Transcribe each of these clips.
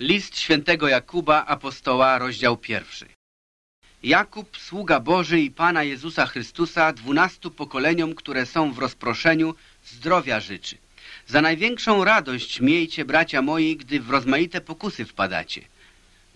List świętego Jakuba, apostoła, rozdział pierwszy. Jakub, sługa Boży i Pana Jezusa Chrystusa, dwunastu pokoleniom, które są w rozproszeniu, zdrowia życzy. Za największą radość miejcie, bracia moi, gdy w rozmaite pokusy wpadacie,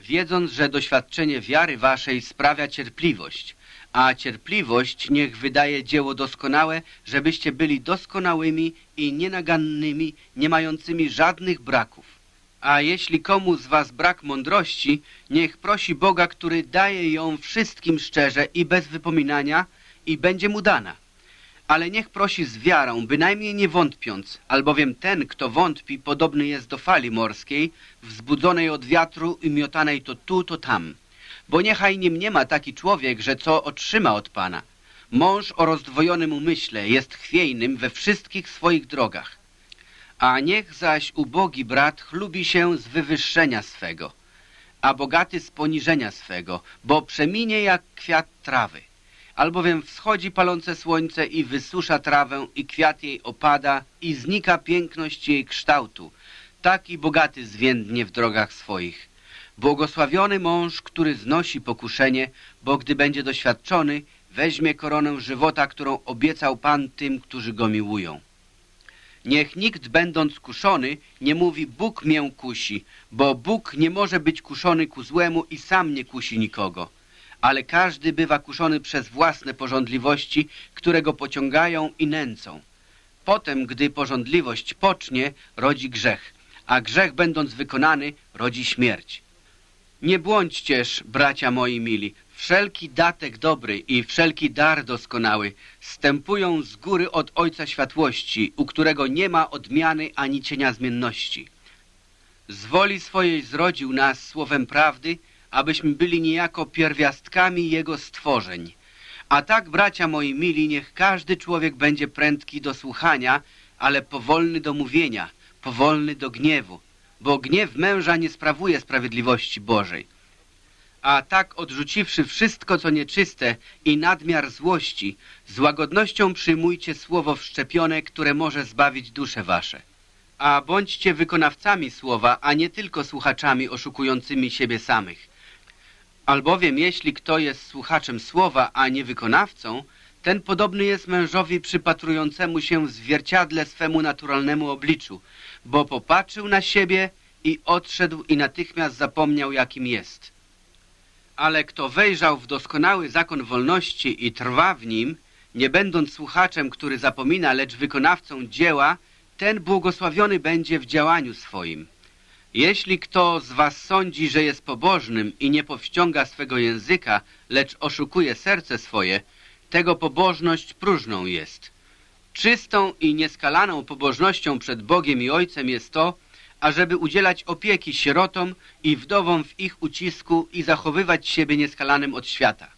wiedząc, że doświadczenie wiary waszej sprawia cierpliwość, a cierpliwość niech wydaje dzieło doskonałe, żebyście byli doskonałymi i nienagannymi, nie mającymi żadnych braków. A jeśli komu z was brak mądrości, niech prosi Boga, który daje ją wszystkim szczerze i bez wypominania i będzie mu dana. Ale niech prosi z wiarą, bynajmniej nie wątpiąc, albowiem ten, kto wątpi, podobny jest do fali morskiej, wzbudzonej od wiatru i miotanej to tu, to tam. Bo niechaj nim nie ma taki człowiek, że co otrzyma od Pana. Mąż o rozdwojonym umyśle jest chwiejnym we wszystkich swoich drogach a niech zaś ubogi brat chlubi się z wywyższenia swego, a bogaty z poniżenia swego, bo przeminie jak kwiat trawy. Albowiem wschodzi palące słońce i wysusza trawę i kwiat jej opada i znika piękność jej kształtu. Taki bogaty zwiędnie w drogach swoich. Błogosławiony mąż, który znosi pokuszenie, bo gdy będzie doświadczony, weźmie koronę żywota, którą obiecał Pan tym, którzy go miłują. Niech nikt będąc kuszony nie mówi Bóg mię kusi, bo Bóg nie może być kuszony ku złemu i sam nie kusi nikogo. Ale każdy bywa kuszony przez własne porządliwości, które go pociągają i nęcą. Potem, gdy porządliwość pocznie, rodzi grzech, a grzech będąc wykonany, rodzi śmierć. Nie błądźcież, bracia moi mili, Wszelki datek dobry i wszelki dar doskonały stępują z góry od Ojca Światłości, u którego nie ma odmiany ani cienia zmienności. Z woli swojej zrodził nas słowem prawdy, abyśmy byli niejako pierwiastkami Jego stworzeń. A tak, bracia moi mili, niech każdy człowiek będzie prędki do słuchania, ale powolny do mówienia, powolny do gniewu, bo gniew męża nie sprawuje sprawiedliwości Bożej a tak odrzuciwszy wszystko, co nieczyste i nadmiar złości, z łagodnością przyjmujcie słowo wszczepione, które może zbawić dusze wasze. A bądźcie wykonawcami słowa, a nie tylko słuchaczami oszukującymi siebie samych. Albowiem jeśli kto jest słuchaczem słowa, a nie wykonawcą, ten podobny jest mężowi przypatrującemu się w zwierciadle swemu naturalnemu obliczu, bo popatrzył na siebie i odszedł i natychmiast zapomniał, jakim jest ale kto wejrzał w doskonały zakon wolności i trwa w nim, nie będąc słuchaczem, który zapomina, lecz wykonawcą dzieła, ten błogosławiony będzie w działaniu swoim. Jeśli kto z was sądzi, że jest pobożnym i nie powściąga swego języka, lecz oszukuje serce swoje, tego pobożność próżną jest. Czystą i nieskalaną pobożnością przed Bogiem i Ojcem jest to, ażeby udzielać opieki sierotom i wdowom w ich ucisku i zachowywać siebie nieskalanym od świata.